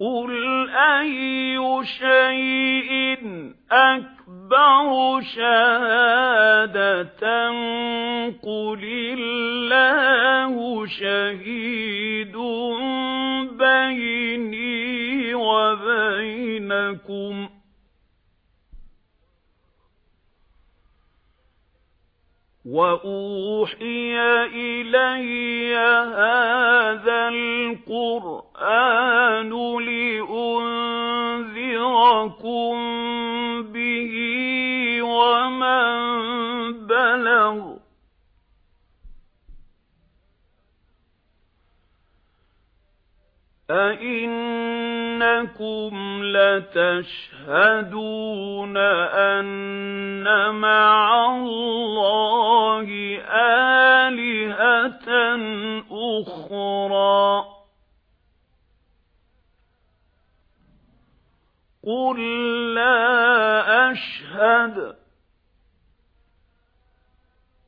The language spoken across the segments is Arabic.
قُلْ أَيُّ شَيْءٍ أَكْبَرُ شَهَادَةً قُلِ اللَّهُ شَهِيدٌ بَيْنِي وَبَيْنَكُمْ وَأُوحِيَ إِلَيَّ هَذَا الْقُرْآنُ لِأُنذِرَكُم بِهِ وَمَن بَلَغَ أَئِنَّكُمْ لَتَشْهَدُونَ أَنَّ مَعَ اللَّهِ آلِهَةً أُخْرَى قُل لَّا أَشْهَدُ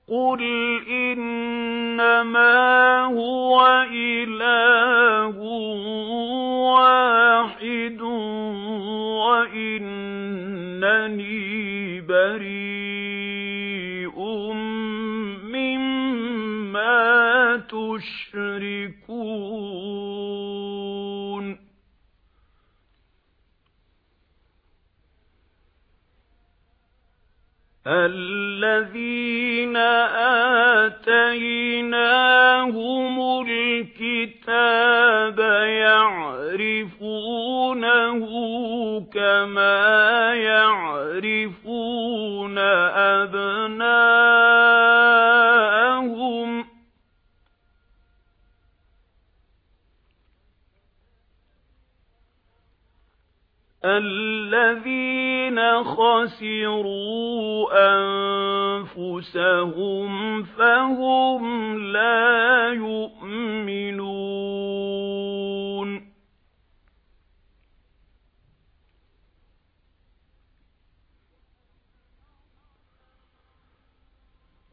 قُلْ إِنَّمَا هُوَ إِلَٰهٌ وَاحِدٌ وَإِنَّنِي بَرِيءٌ مِّمَّا تُشْرِكُونَ الَّذِينَ الَّذِينَ خَسِرُوا أَنفُسَهُمْ فَهُمْ لَا يُؤْمِنُونَ.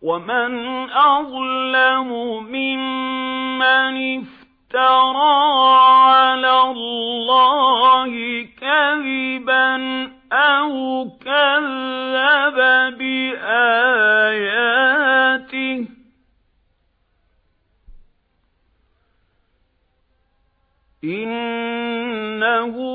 وَمَنْ أَظْلَمُ مِمَّنِ افْتَرَى عَلَى اللَّهِ كَذِبًا أَوْ كَذَّبَ بِآيَاتِهِ. إِنَّهُ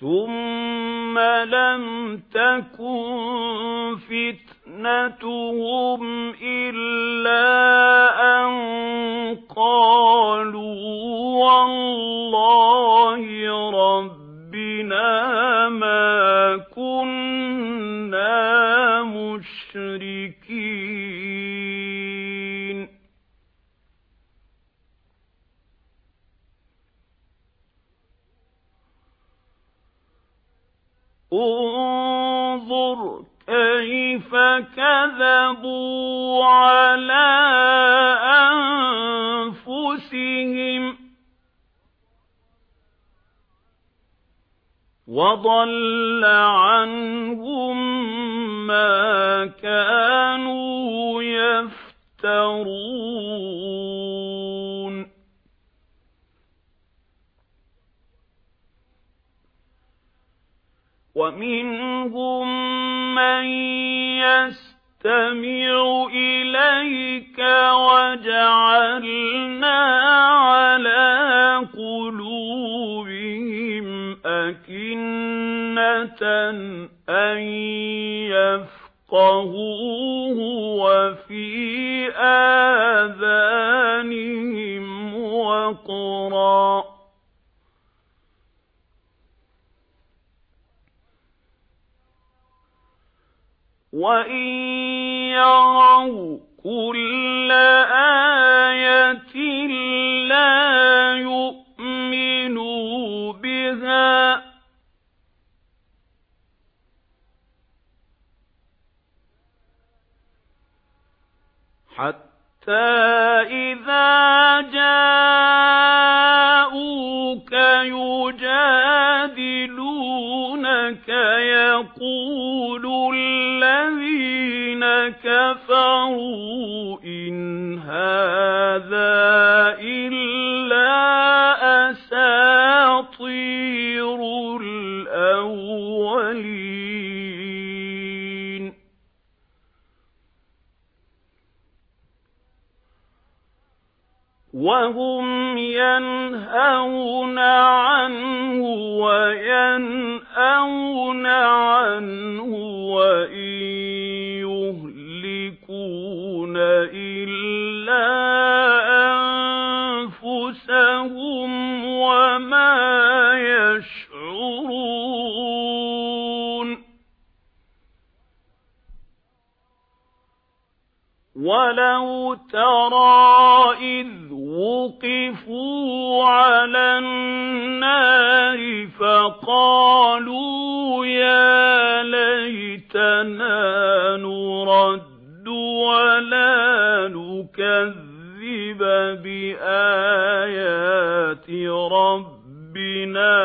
ثُمَّ لَمْ تَكُنْ فِتْنَتُهُمْ إِلَّا كَذَبُوا عَلَى أَنفُسِهِمْ وَضَلَّ عَنْهُم مَّا كَانُوا يَفْتَرُونَ وَمِنْهُم مَّن نَسْتَمِعُ إِلَيْكَ وَجَعَلْنَا عَلَى قُلُوبِهِمْ أَكِنَّةً أَن يَفْقَهُوهُ وَفِي آذَانِهِمْ وَقْرًا. وَإِن يَرَوْا كُلَّ آيَةٍ لَّا يُؤْمِنُوا بِهَا. حَتَّى إِذَا كَفَرُوا إِنْ هَٰذَا إِلَّا أَسَاطِيرُ الْأَوَّلِينَ وَهُمْ يَنْهَوْنَ عَنْهُ وَيَنْأَوْنَ عَنْهُ وَلَوْ تَرَى إِذْ وُقِفُوا عَلَى النَّارِ فَقَالُوا يَا لَيْتَنَا نُرَدُّ وَلَا نُكَذِّبَ بِآيَاتِ رَبِّنَا